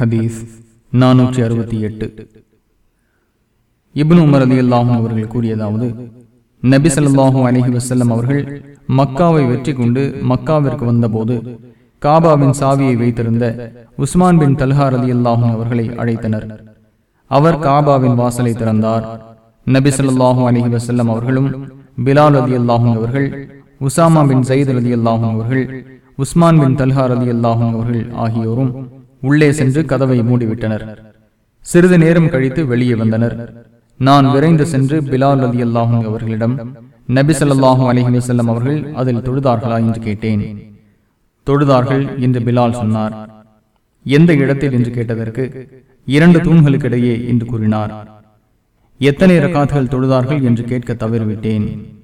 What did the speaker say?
ஹதீஸ் நானூற்றி அறுபத்தி எட்டு. இப்னு உமர் அலி அல்லாஹும் அவர்கள் கூறியதாவது நபி ஸல்லல்லாஹு அலஹி வசல்லம் அவர்கள் மக்காவை வெற்றி கொண்டு மக்காவிற்கு வந்தபோது காபாவின் சாவியை வைத்திருந்த உஸ்மான் பின் தல்ஹார் அலி அல்லாஹும் அவர்களை அழைத்தனர். அவர் காபாவின் வாசலை திறந்தார். நபி ஸல்லல்லாஹு அலஹி வசல்லம் அவர்களும் பிலால் அலி அல்லாஹும் அவர்கள் உசாமா பின் சயீத் அலி அல்லாஹும் அவர்கள் உஸ்மான் பின் தல்ஹார் அலி அல்லாஹும் அவர்கள் ஆகியோரும் உள்ளே சென்று கதவை மூடிவிட்டனர். சிறிது நேரம் கழித்து வெளியே வந்தனர். நான் விரைந்து சென்று பிலால் அலி அல்லாஹும் அவர்களிடம் நபி ஸல்லல்லாஹு அலைஹி அவர்கள் அதில் தொழுதார்களா? என்று கேட்டேன். தொழுதார்கள் என்று பிலால் சொன்னார். எந்த இடத்தில்? என்று கேட்டதற்கு இரண்டு தூண்களுக்கிடையே என்று கூறினார். எத்தனை ரக்காத்துகள் தொழுதார்கள்? என்று கேட்க தவறிவிட்டேன்.